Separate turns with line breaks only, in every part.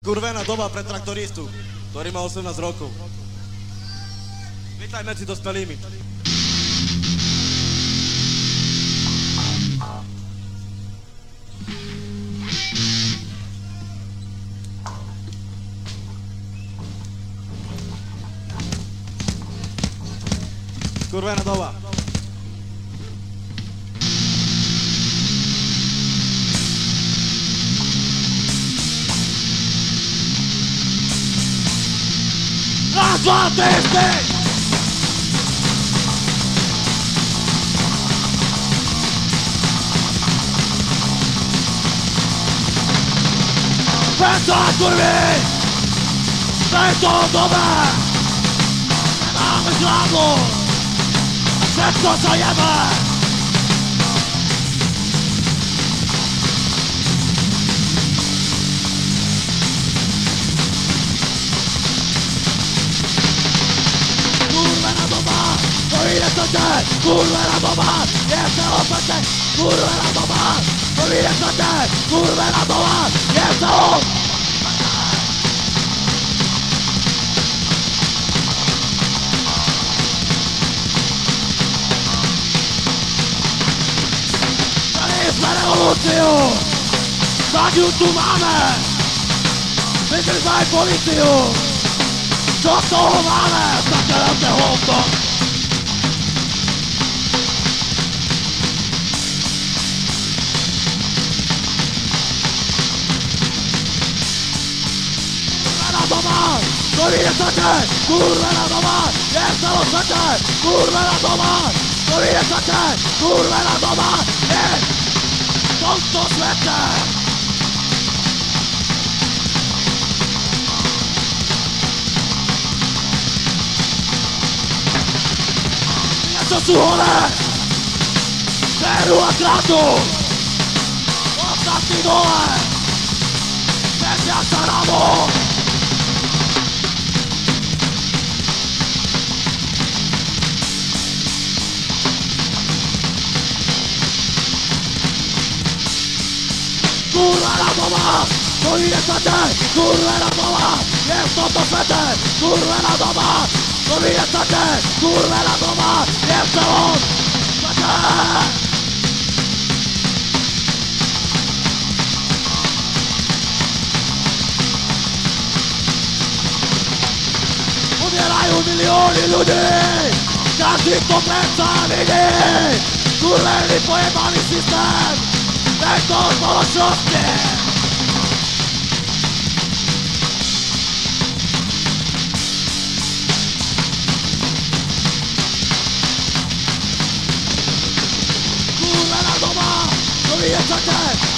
Kurvená doba pre traktoristu, ktorý má 18 rokov. Vítaj medzi dospelými. Kurvená doba. Zlote jsi! Přestat kurvy! Tady to dobré! Nemáme žádlu! Všechno zajeme! To te! Kurvená doba! Je celou svete! Kurvená doba! Povíde to te! Kurvená doba! Je celou Tady jsme revoluciu! Záďu tu máme! Vyzryvaj policiu! Co z toho máme? Zakrátě hovno! doma, domina soccer, kurwa na doma, jest samo soccer, kurwa na doma, domina soccer, kurwa na doma, jest, stąd to świetne! Zasłuchane! Peru Atlatu! Ostatni dole! Będzie Saramo! Doma! To ide svete! Kurvená doma! Je v tomto svete! Kurvená doma! To ide svete! Kurvená doma! Je v celom svete! Umierajú milióny ľudí! Každý to predsa vidí! Kurvený pojebaný systém! Tejto Pobijecie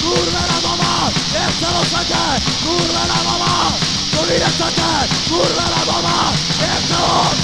kurwa na mama, jeszcze roszecie, kurwa na mama Pobijecie kurwa na mama, jeszcze roszecie